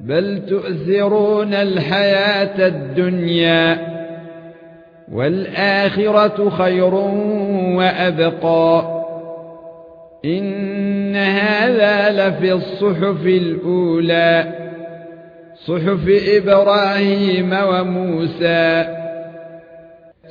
بل تؤثرون الحياة الدنيا والآخرة خير وأبقى. إن هذا لفي الصحف الأولى صحف إبراهيم وموسى.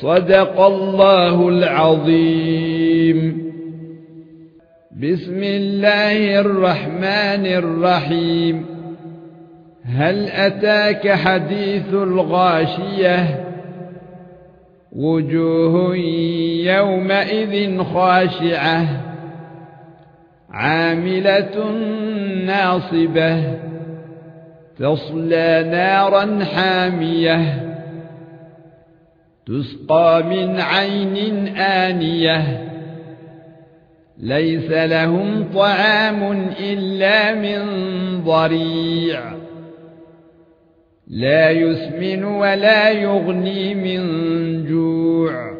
صدق الله العظيم. بسم الله الرحمن الرحيم. هل أتاك حديث الغاشية؟ وجوه يومئذ خاشعة. عاملة ناصبة. تصلى نارا حامية. تسقى من عين آنية. ليس لهم طعام إلا من ضريع. لا يسمن ولا يغني من جوع.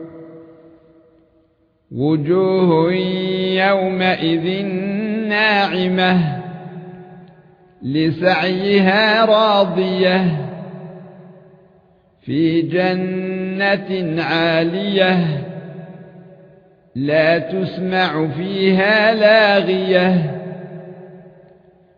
وجوه يومئذ ناعمة لسعيها راضية في جنة عالية لا تسمع فيها لاغية.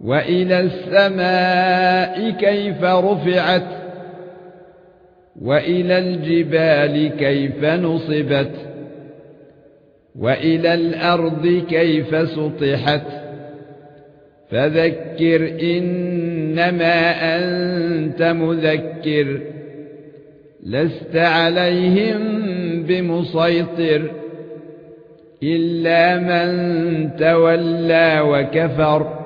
وإلى السماء كيف رفعت وإلى الجبال كيف نصبت وإلى الأرض كيف سطحت فذكر إنما أنت مذكر لست عليهم بمسيطر إلا من تولى وكفر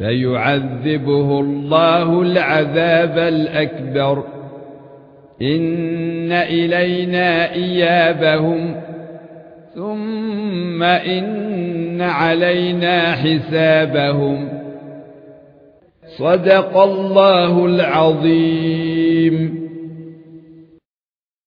فيعذبه الله العذاب الأكبر. إن إلينا إيابهم. ثم إن علينا حسابهم. صدق الله العظيم.